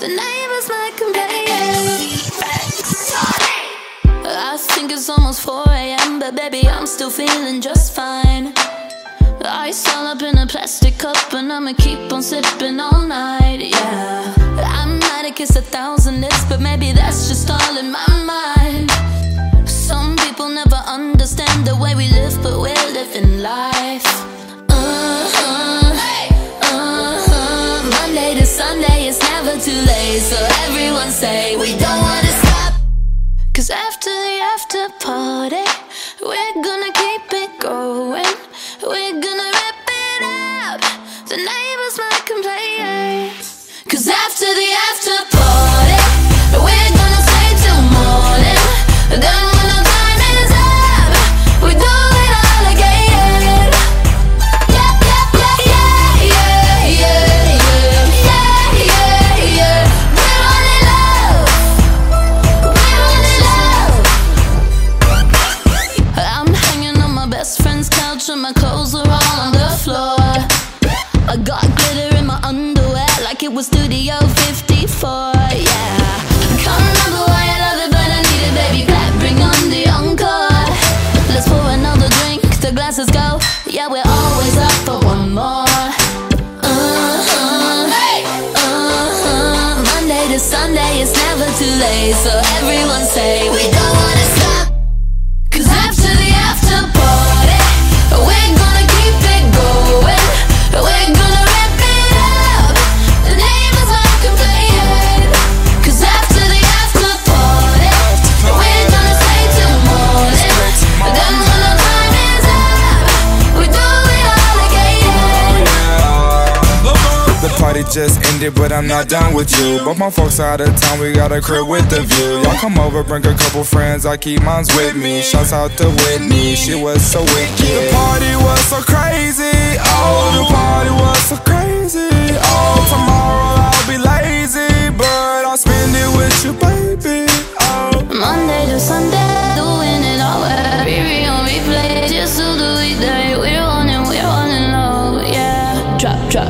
The neighbors might complain. I think it's almost 4 a.m., but baby, I'm still feeling just fine. Ice all up in a plastic cup, and I'ma keep on sipping all night, yeah. I might have kissed a thousand lips, but maybe that's just all in my mind. Some people never understand the way we live, but we're living life. Uh huh, uh huh. Monday to Sunday is never too late, so everyone say we don't wanna stop. Cause after the after party, we're gonna keep it going. We're gonna rip it up. The neighbors might complain. Cause after the after party, Yeah, we're always up for one more. Uh-huh, Hey! uh-huh. Monday to Sunday, it's never too late, so everyone say we don't wanna just ended, but I'm not done with you. But my folks out of town, we got a crib with the view. Y'all come over, bring a couple friends, I keep mines with me. Shouts out to Whitney, she was so wicked. The party was so crazy, oh, the party was so crazy.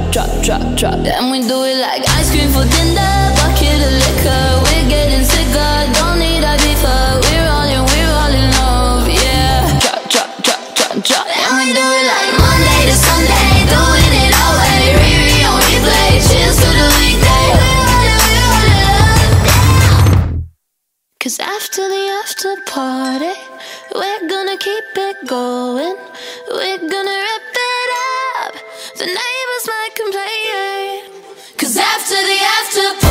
Drop, drop, drop, drop. And we do it like ice cream for dinner, bucket of liquor. We're getting sicker, don't need a deeper. We're all in, we're all in love, yeah. Drop, drop, drop, drop, drop. And we do it like Monday to Sunday, doing it all way. Riri on replay, cheers to the weekday. We're on it, we're on it love, yeah. Cause after the after party, we're gonna keep it going. We're gonna rip it up. The neighbors my complaint. Cause after the after